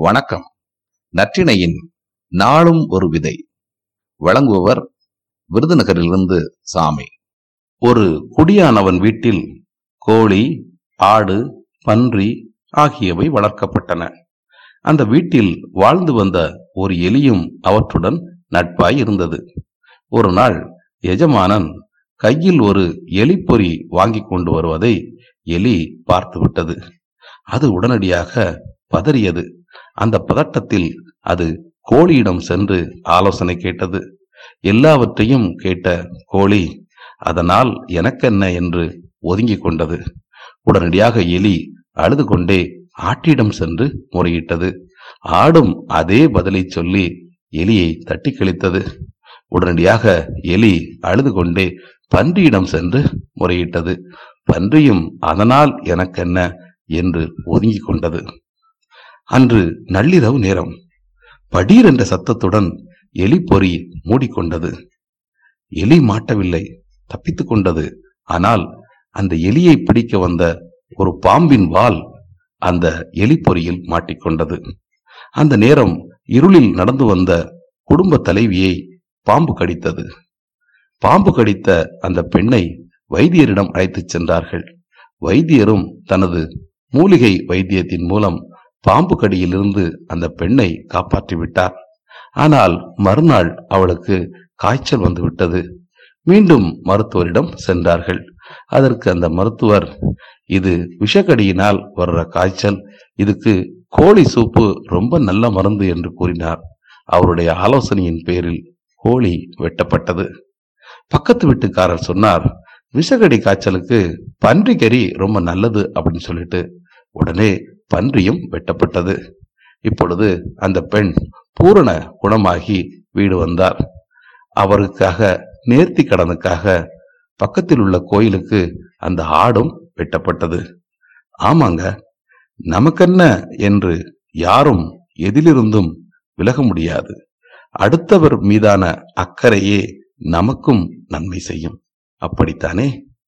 வணக்கம். நற்றிணையின் நாளும் ஒரு விதை. வழங்குபவர் விருதுநகரிலிருந்து சாமி. ஒரு குடியானவன் வீட்டில் கோழி ஆடு பன்றி ஆகியவை வளர்க்கப்பட்டன. அந்த வீட்டில் வாழ்ந்து வந்த ஒரு எலியும் அவற்றுடன் நட்பாய் இருந்தது. ஒரு நாள் எஜமானன் கையில் ஒரு எலிப்பொறி வாங்கி கொண்டு வருவதை எலி பார்த்துவிட்டது. அது உடனடியாக பதறியது. அந்த பதட்டத்தில் அது கோழியிடம் சென்று ஆலோசனை கேட்டது. எல்லாவற்றையும் கேட்ட கோழி அதனால் எனக்கென்ன? என்று ஒதுங்கிக் கொண்டது. உடனடியாக எலி அழுது கொண்டே ஆட்டிடம் சென்று முறையிட்டது. ஆடும் அதே பதிலை சொல்லி எலியை தட்டி கழித்தது. உடனடியாக எலி அழுது கொண்டே பன்றியிடம் சென்று முறையிட்டது. பன்றியும் அதனால் எனக்கென்ன? என்று ஒதுங்கிக் கொண்டது. அன்று நள்ளிரவு நேரம். படீர் என்ற சத்தத்துடன் எலி பொறி மூடிக்கொண்டது. எலி மாட்டவில்லை தப்பித்துக் கொண்டது. ஆனால் அந்த எலியை பிடிக்க வந்த ஒரு பாம்பின் வால் அந்த எலி பொறியில் மாட்டிக்கொண்டது. அந்த நேரம் இருளில் நடந்து வந்த குடும்ப தலைவியை பாம்பு கடித்தது. பாம்பு கடித்த அந்த பெண்ணை வைத்தியரிடம் அழைத்துச் சென்றார்கள். வைத்தியரும் தனது மூலிகை வைத்தியத்தின் மூலம் பாம்பு கடியிலிருந்து அந்த பெண்ணை காப்பாற்றி விட்டார் ஆனால் மறுநாள் அவளுக்கு காய்ச்சல் வந்துவிட்டது. மீண்டும் மருத்துவரிடம் சென்றார்கள். அதற்கு அந்த மருத்துவர் இது விஷக்கடியினால் வர்ற காய்ச்சல். இதுக்கு கோழி சூப்பு ரொம்ப நல்ல மருந்து என்று கூறினார். அவருடைய ஆலோசனையின் பேரில் கோழி வெட்டப்பட்டது. பக்கத்து வீட்டுக்காரர் சொன்னார் விஷக்கடி காய்ச்சலுக்கு பன்றிக்கறி ரொம்ப நல்லது அப்படின்னு சொல்லிட்டு உடனே பன்றியும் வெட்டப்பட்டது. இப்பொழுது அந்த பெண் பூரண குணமாகி வீடு வந்தார். அவருக்காக நேர்த்தி கடனுக்காக பக்கத்தில் உள்ள கோயிலுக்கு அந்த ஆடும் வெட்டப்பட்டது. ஆமாங்க நமக்கென்ன என்று யாரும் எதிலிருந்தும் விலக முடியாது. அடுத்தவர் மீதான அக்கறையே நமக்கும் நன்மை செய்யும். அப்படித்தானே?